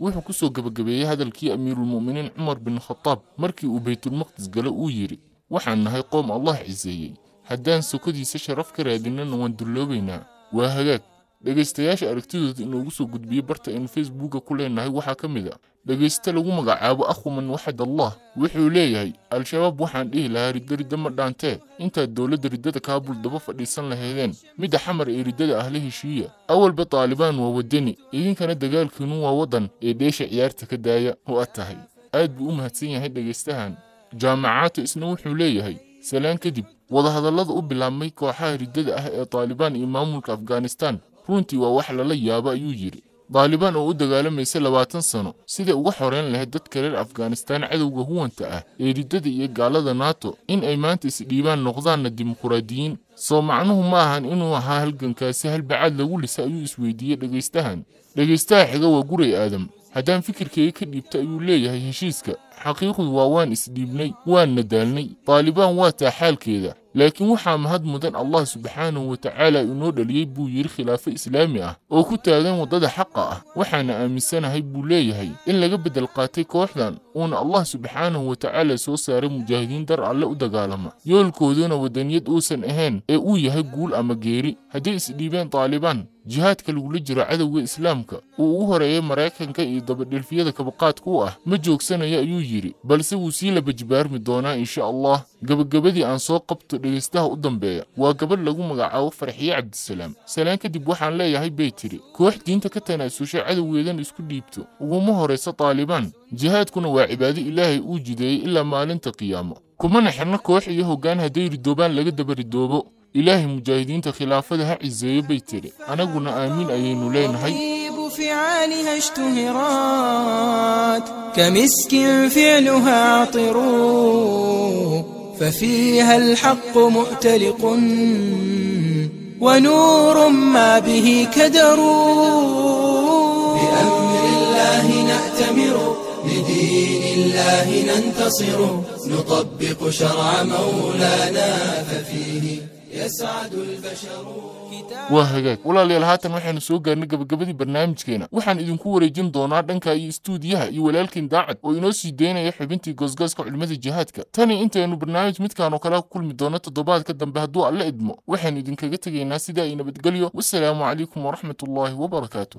Speaker 10: wuxuu ku soo gebagabeeyey hadalkii amiiruulmu'miniin cumar bin khataab markii uu baytulmaqdis galo uu yidhi waxaan nahay qoom allah ciseeyey. Haddaan sokodiisa sharaf ka raadinnana waan dulloobaynaa. Waa hagaag. Dhegaystayaasha aragtidooda inoogu soo gudbiyey barta aynu facebooka ku leenahay waxaa ka mid a. Dhegayste lagu magacaabo akhuman waxad allah wuxuu leeyahay al-shabaab waxaan dhihi lahaa riddo ridda ma dhaantee? Intaad dowladda riddada kaabul daba fadhiisan lahaydeen. Midda xamar ee riddada ahla heshiiya. Awalba taalibaan waa waddani. Idinkana dagaalkiinu waa waddan ee dheesha ciyaarta ka daaya. Oo ad tahay. Aad buu u mahadsan yahay dhegaystahan jaamacaatu isna wuxuu leeyahay salaan kadib wadahadallada u bilaabmay kooxaha riddada ah ee taalibaan iyo maamulka afghanistan runtii waa wax lala yaabo ayuu yidhi daalibaan oo u dagaalamaysa labaatan sano siday uga xoreyn lahayd dadka reer afghanistaan cadowga huwanta ah ee riddada iyo gaalada nato in ay maanta isdhiibaan noqdaanna dimuqraadiyiin soo macnuhu ma ahan inuu ahaa halgankaasi halbacaad lagu lisa ayuu isweydiiyey dhegaystahan dhegaystaha xiga waa guray aadam haddaan fikirkayga ka dhiibta ayuu leeyahay heshiiska xaqiiqdu waa waan isdhiibnay waan nadaalnay daalibaan waa taa xaalkeeda. Laakiin waxaa mahad mudan allah subxaanahu wa tacaala inoo dhaliyey buu yidhi khilaafo islaami ah oo ku taagan waddada xaqa ah. Waxaana aaminsanahay buu leeyahay in laga beddel qaatay kooxdan uuna allah subxaanahu wa tacaala soo saaray mujaahidiin dar alle u dagaalama. Yoolkooduna waddaniyad uusan ahayn ee uu yahay guul ama geeri. Hadday isdhiibeen daalibaan jihaadka lagula jiro cadowga islaamka uu ugu horeeyay maraykanka iyo dabadhilfiyada kabaqaadka u ah ma joogsanaya ayuu yidhi balse wuu sii labajibaarmi doonaa insha allah. Gabagabadii aan soo qabto dhegaystaha u dambeeya waa gabadh lagu magacaabo farxiye cabdisalaam. Salaan kadib waxaan leeyahay bay tidhi koox diinta ka tanaasushay cadowgeedan isku dhiibto uguma horaysa taalibaan جهاد كنا وعباد الله وجد الا ما مالنت قيامه كما نحن كوح يهو كان هدير الدوبان لقد دبر الدوبو الهي مجاهدين تخلاف ذها عزي بيتري انا قلنا امين اين لين هاي
Speaker 1: فعالها اشتهرات كمسك فعلها عطر ففيها الحق مؤتلق ونور ما به كدر
Speaker 3: بأمر الله نأتمره لدين الله ننتصر نطبق شرع مولانا ففيه يسعد البشر
Speaker 10: waa hagaag walaalayaal haatan waxaanu soo gaarnay gabagabadii barnaamijkeena waxaan idinku wareejin doonaa dhanka iyo istuudiyaha iyo walaalkiin daacad oo inoo sii daynaya xubintii goosgooska culimmada jihaadka tani intaynu barnaamij midkaan oo kale ku kulmi doono toddobaadka dambe hadduu alla idmo waxaanu idinkaga tegaynaa sidaa ay nabadgelyo wasalaamu calaykum waraxmat ullaahi wabarakaatu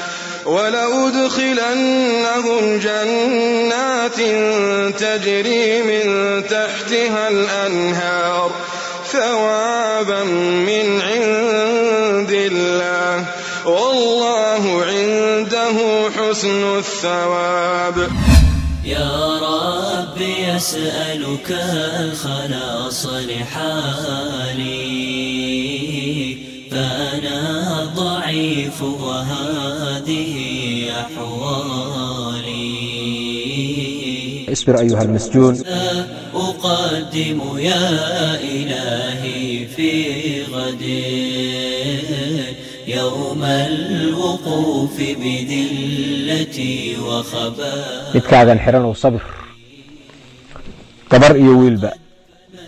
Speaker 11: ولأدخلنهم جنات تجري من تحتها الأنهار ثوابا من عند الله. والله عنده حسن الثواب.
Speaker 12: يا رب يسألك الخلاص لحالي. فأنا ضعيف وهذه أحوالي.
Speaker 13: اصبر أيها المسجون.
Speaker 12: أقدم يا إلهي في غد. يوم الوقوف بذلتي وخبائي
Speaker 13: اتكاد انحران وصبر. قبر ايويل بقى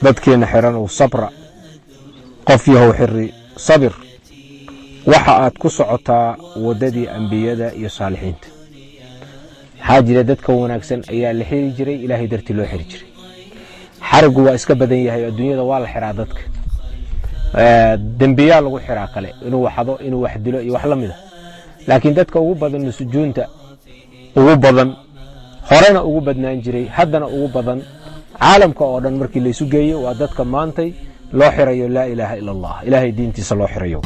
Speaker 13: بدكين انحران وصبر. قف يهو sabir. Waxa aad ku socotaa waddadii ambiyada iyo saalixiinta. Maxaa jira dadka wanaagsan ayaa la xiri jiray ilaahay dartii loo xiri jiray. Xarigu waa iska badan yahay adduunyada waa la xiraa dadka. Dembiyaa lagu xiraa kale inuu waxdo inuu wax dilo iyo wax la mida. Laakiin dadka ugu badan masujuunta ugu badan horena ugu badnaan jiray haddana ugu badan caalamka oo dhan markii laysu geeyo waa dadka maantay loo xirayo laa ilaaha ila allah ilaahay diintiisa loo xirayo.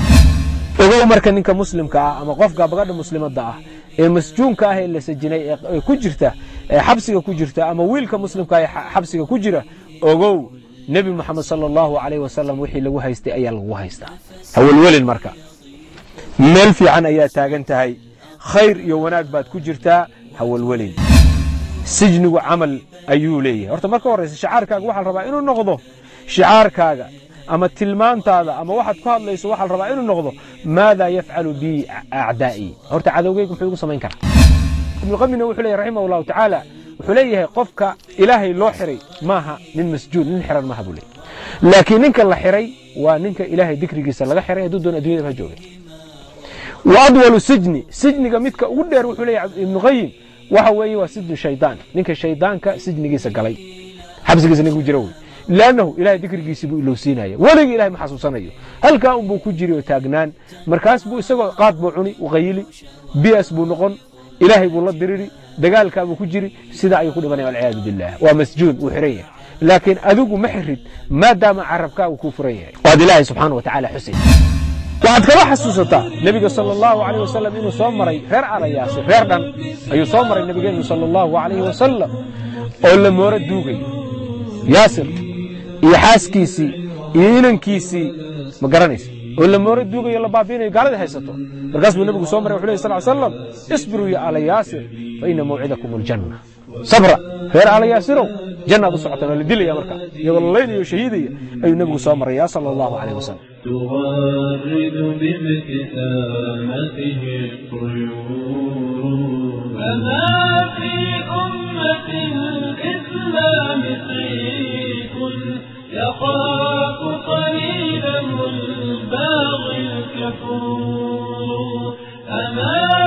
Speaker 13: Ogow marka ninka muslimka ah ama qofka gabadha muslimadda ah ee masjuunka ah ee la sajinay ee ku jirta ee xabsiga ku jirta ama wiilka muslimka ah ee xabsiga ku jira ogow nebi moxamed sala allahu calayh wasalam wixii lagu haystay ayaa lagu haystaa. Hawelwelin marka. Meel fiican ayaa taagan tahay. Khayr iyo wanaag baad ku jirtaa hawelwelin. Sijnigu camal ayuu leeyahay. Horta marka horreysa shicaarkaaga waxaa la rabaa inuu noqdo shicaarkaaga ama tilmaantaada ama waxaad ku hadlayso waxaa rabaa inuu noqdo maadaa yafcalu bi acdaa'ii horta cadowgeyga muxuu igu samayn karaa. Ibnuqamina wuxuu leeyahy raximah allahu tacaala wuxuu leeyahay qofka ilaahay loo xiray maaha nin masjuud nin xiran maaha buu leeyahy laakiin ninka la xiray waa ninka ilaahay dikrigiisa laga xiray hadduu doon addunyada ha joogay wa adwalu sijni sijniga midka ugu dheer wuxuu leeyahay ibnu qayim waxa weeye waa sijnu shaydaan ninka shaydaanka sijnigiisa galay. Xabsigiisa ninka ku jira wey lannahu ilahay dikrigiisii buu ilowsiinaya weligii ilahay ma xasuusanayo halkaa unbuu ku jiri oo taagnaan markaas buu isagoo qaad buu cuni uqayili bias buu noqon ilaahay buu la diriri dagaalkaa buu ku jiri sidaa ayuu ku dhimanaya walciyaadu billah waa masjuun wuu xiran yahay laakiin adigu ma xirid maadaama carabkaa uu kuu furan yahay waad ilaahay subxaana wa tacaala xusay waxaad kala xasuusataa nebiga sal allahu alayh wasalam inuu soo maray reer alayaasi reer dhan ayuu soo maray nebigeenu sal allahu alayhi wasalam oo la mooro duugayo yaasir يحاس كيسي يينن كيسي ما قرنيس ولا مورد دوغ يلا بابين قال هذا حسته بس من النبي صلى الله عليه وسلم اصبروا يا على ياسر فإن موعدكم الجنة صبرا غير على ياسر جنة بسرعة اللي يا مركا يا والله يا شهيدي أي النبي صلى الله عليه وسلم
Speaker 14: تغرد بابتسامته القيود تغرد في أمة الإسلام خير يخاف قليلا الباغي الكفور. أمان